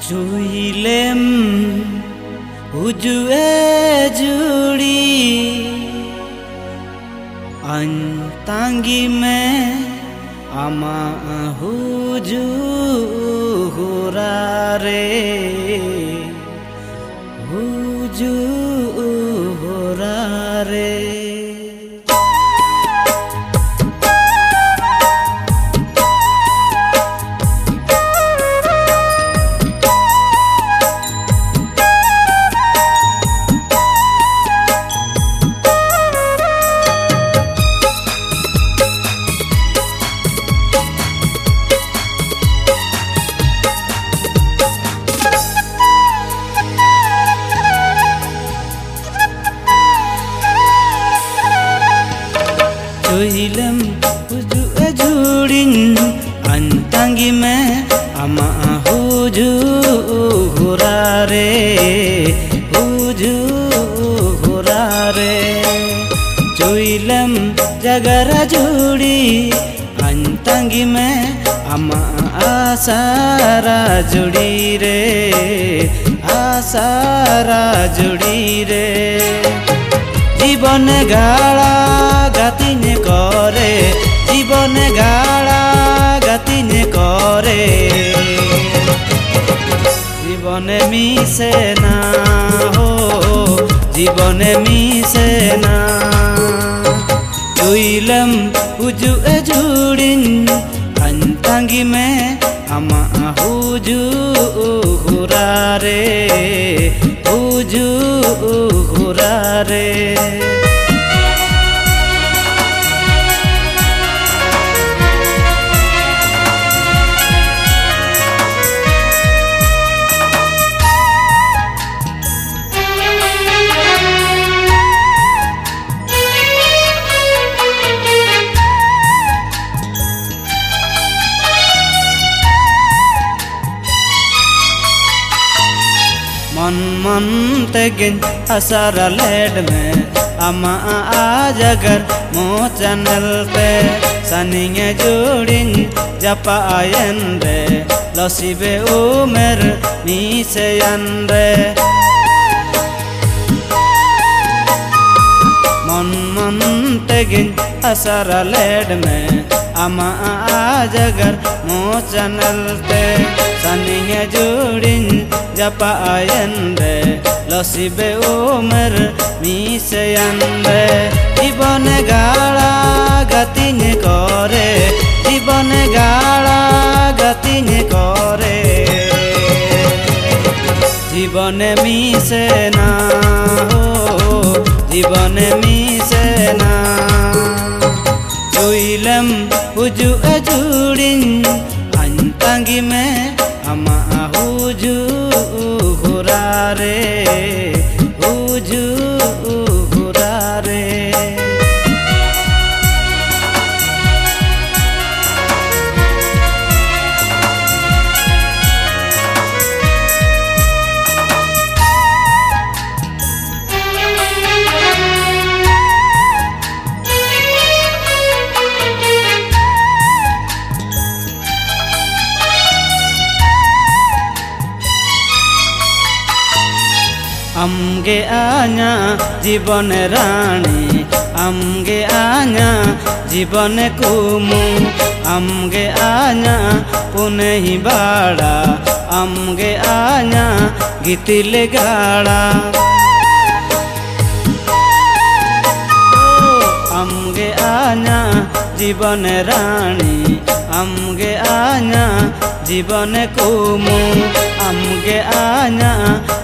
চুইলেম উজুয়ে জুড়ি। আন্তাঙ্গি মে আমা হুজু হুরারে। হুজু soilam uju ajurin antangi me ama hoju hurare hoju hurare soilam jagara judi antangi me ama asara judi re asara judi re জীবনে গাড়া গাতিনে করে, জীবনে গাড়া গাতিনে করে। জীবনে মিশে না হো, জীবনে মিশে না। চুইলম উজু জুড়িন আন্তাঙ্গি মে আমা হুজু হুরারে। तेगिन असर लेड में अमा आज अगर मो चैनल पे सनिंगे जोड़िन जपायन रे लसीबे उमेर मीसेयन रे मन मन तेगिन असर लेड में अमा आज अगर मो चैनल पे सनिंगे जोड़िन জপায়ন্দে লসিবে ওমর മീശയന്റെ জীবনে গাড়া গতি করে জীবনে গাড়া গতি করে জীবনে মিশে না জীবনে মিশে না চইলাম উজু এজুড়িং আইন তাঙ্গি আমা হুরারে আমগে আñা জীবনে রানী আমগে আñা জীবনে কুমু আমগে আñা পুনেহি বাড়া আমগে আñা গীতিলে গাড়া আমগে আñা জীবনে রানী আমগে আñা জীবনে কুমু, আমগে আñা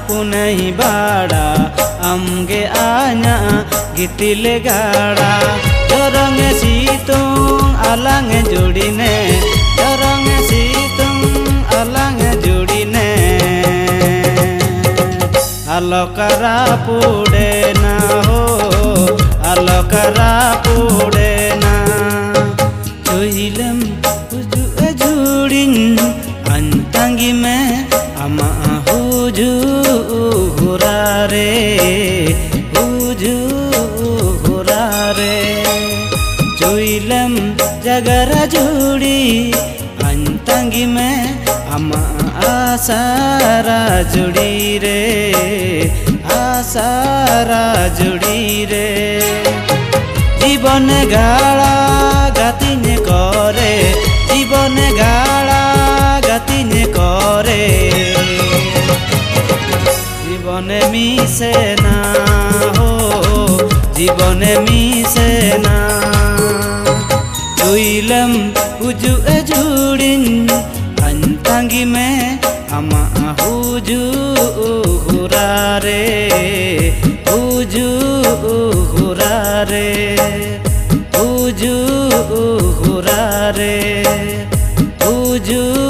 পুনেহি বাড়া, আমগে আñা গীতিলে গাড়া। জরঙে শীতুং, আলাঙে জুড়িনে, জরঙে শীতুং, আলাঙে জুড়িনে। আলোকরা পুড়ে না হো, আলোকরা পুড়ে না। চইলম হুজু জুড়িন আন্তাঙ্গি মে আমা হুজু হুরারে হুজু হুরারে চইলম জগর জুড়ি अंतंगी में আমা আশারা জুড়ি রে আশারা জুড়ি রে জীবনে গাড়া গাতিনে করে জীবনে গাড়া গাতিনে করে। জীবনে মিশে না, ও, জীবনে মিশে না। চুইলম উজু জুড়িন আন্তাঙ্গি মে আমা হুজু হুরারে হুজু হুরারে হুজু হুরারে হুজু